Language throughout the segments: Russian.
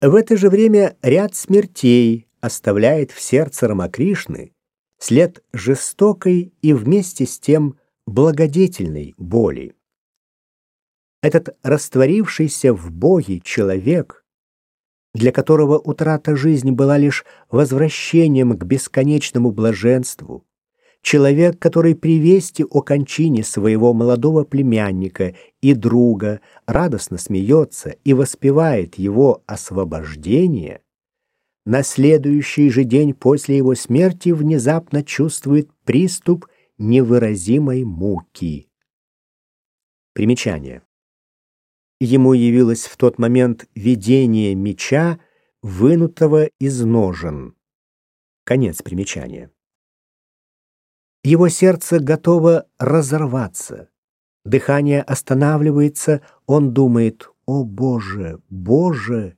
В это же время ряд смертей оставляет в сердце Рамакришны след жестокой и вместе с тем благодетельной боли. Этот растворившийся в Боге человек, для которого утрата жизни была лишь возвращением к бесконечному блаженству, человек, который при вести о кончине своего молодого племянника и друга радостно смеется и воспевает его освобождение, на следующий же день после его смерти внезапно чувствует приступ невыразимой муки. Примечание. Ему явилось в тот момент видение меча, вынутого из ножен. Конец примечания. Его сердце готово разорваться. Дыхание останавливается, он думает, «О, Боже, Боже,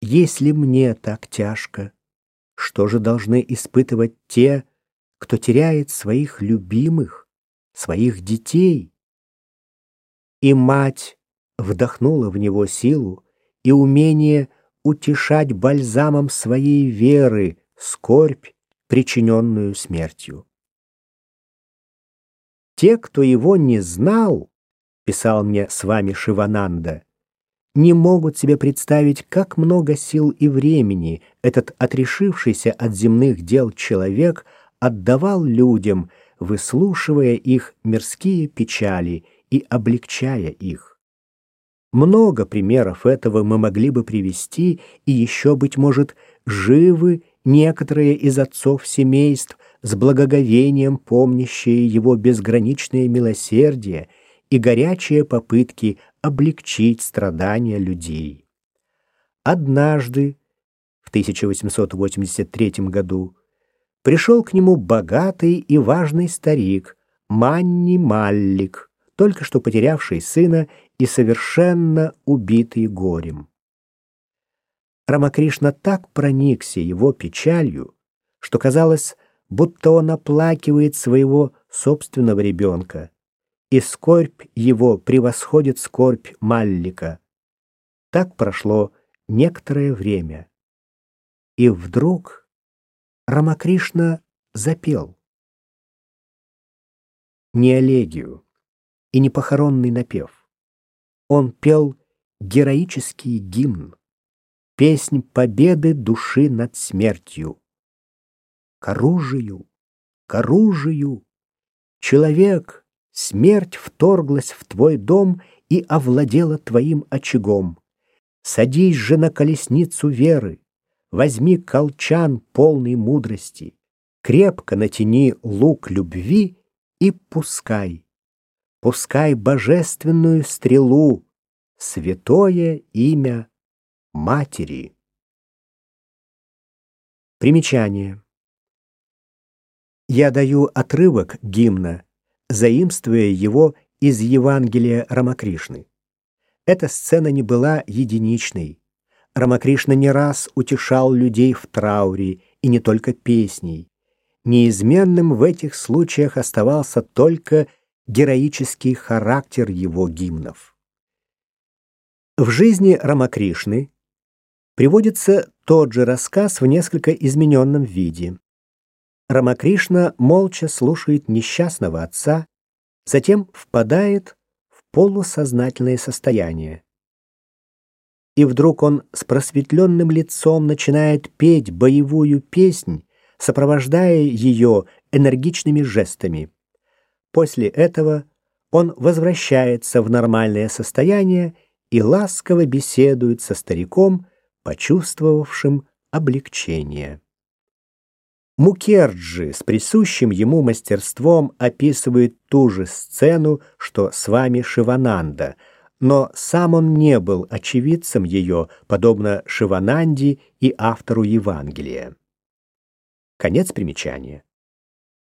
если мне так тяжко, что же должны испытывать те, кто теряет своих любимых, своих детей?» И мать вдохнула в него силу и умение утешать бальзамом своей веры скорбь, причиненную смертью. Те, кто его не знал, писал мне с вами Шивананда, не могут себе представить, как много сил и времени этот отрешившийся от земных дел человек отдавал людям, выслушивая их мирские печали и облегчая их. Много примеров этого мы могли бы привести, и еще, быть может, живы некоторые из отцов семейств, с благоговением помнящие его безграничное милосердие и горячие попытки облегчить страдания людей. Однажды, в 1883 году, пришел к нему богатый и важный старик Манни Маллик, только что потерявший сына и совершенно убитый горем. Рамакришна так проникся его печалью, что казалось, будто он оплакивает своего собственного ребенка, и скорбь его превосходит скорбь Маллика. Так прошло некоторое время. И вдруг Рамакришна запел. Не элегию и не похоронный напев. Он пел героический гимн, песнь победы души над смертью к оружию, к оружию. Человек, смерть вторглась в твой дом и овладела твоим очагом. Садись же на колесницу веры, возьми колчан полный мудрости, крепко натяни лук любви и пускай, пускай божественную стрелу, святое имя Матери. Примечание. Я даю отрывок гимна, заимствуя его из Евангелия Рамакришны. Эта сцена не была единичной. Рамакришна не раз утешал людей в трауре, и не только песней. Неизменным в этих случаях оставался только героический характер его гимнов. В жизни Рамакришны приводится тот же рассказ в несколько измененном виде. Рамакришна молча слушает несчастного отца, затем впадает в полусознательное состояние. И вдруг он с просветленным лицом начинает петь боевую песнь, сопровождая ее энергичными жестами. После этого он возвращается в нормальное состояние и ласково беседует со стариком, почувствовавшим облегчение. Мукерджи с присущим ему мастерством описывает ту же сцену, что с вами Шивананда, но сам он не был очевидцем ее, подобно Шивананде и автору Евангелия. Конец примечания.